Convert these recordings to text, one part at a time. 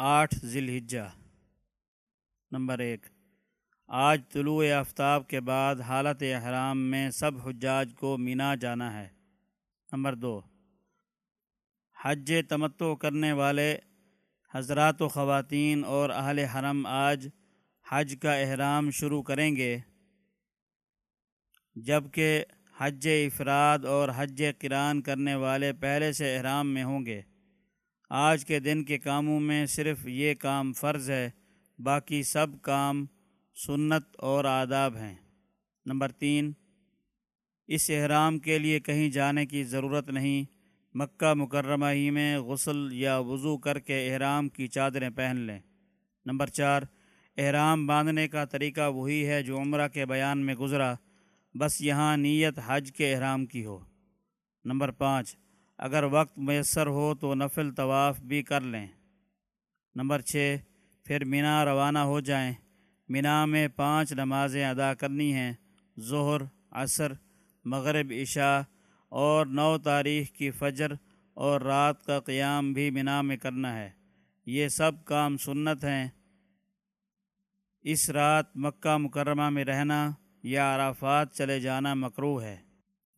آٹھ ذی الحجہ نمبر ایک۔ آج طلوع آفتاب کے بعد حالت احرام میں سب حجاج کو مینا جانا ہے۔ نمبر دو۔ حج تمتع کرنے والے حضرات و خواتین اور اہل حرم آج حج کا احرام شروع کریں گے۔ جبکہ حج افراد اور حج کران کرنے والے پہلے سے احرام میں ہوں گے۔ آج کے دن کے کاموں میں صرف یہ کام فرض ہے، باقی سب کام سنت اور آداب ہیں۔ نمبر تین، اس احرام کے لیے کہیں جانے کی ضرورت نہیں۔ مکہ مکرمہ ہی میں غسل یا وضو کر کے احرام کی چادریں پہن لیں۔ نمبر چار، احرام باندھنے کا طریقہ وہی ہے جو عمرہ کے بیان میں گزرا، بس یہاں نیت حج کے احرام کی ہو۔ نمبر پانچ اگر وقت میسر ہو تو نفل طواف بھی کر لیں۔ نمبر چھ، پھر مینا روانہ ہو جائیں۔ مینا میں پانچ نمازیں ادا کرنی ہیں۔ ظہر، عصر، مغرب، عشاء اور نو تاریخ کی فجر اور رات کا قیام بھی مینا میں کرنا ہے۔ یہ سب کام سنت ہیں۔ اس رات مکہ مکرمہ میں رہنا یا عرافات چلے جانا مکرو ہے۔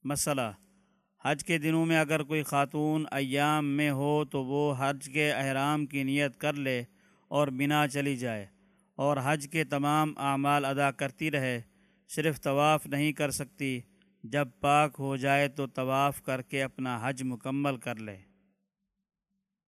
مسئلہ حج کے دنوں میں اگر کوئی خاتون ایام میں ہو تو وہ حج کے احرام کی نیت کر لے اور بنا چلی جائے اور حج کے تمام اعمال ادا کرتی رہے، صرف طواف نہیں کر سکتی۔ جب پاک ہو جائے تو طواف کر کے اپنا حج مکمل کر لے۔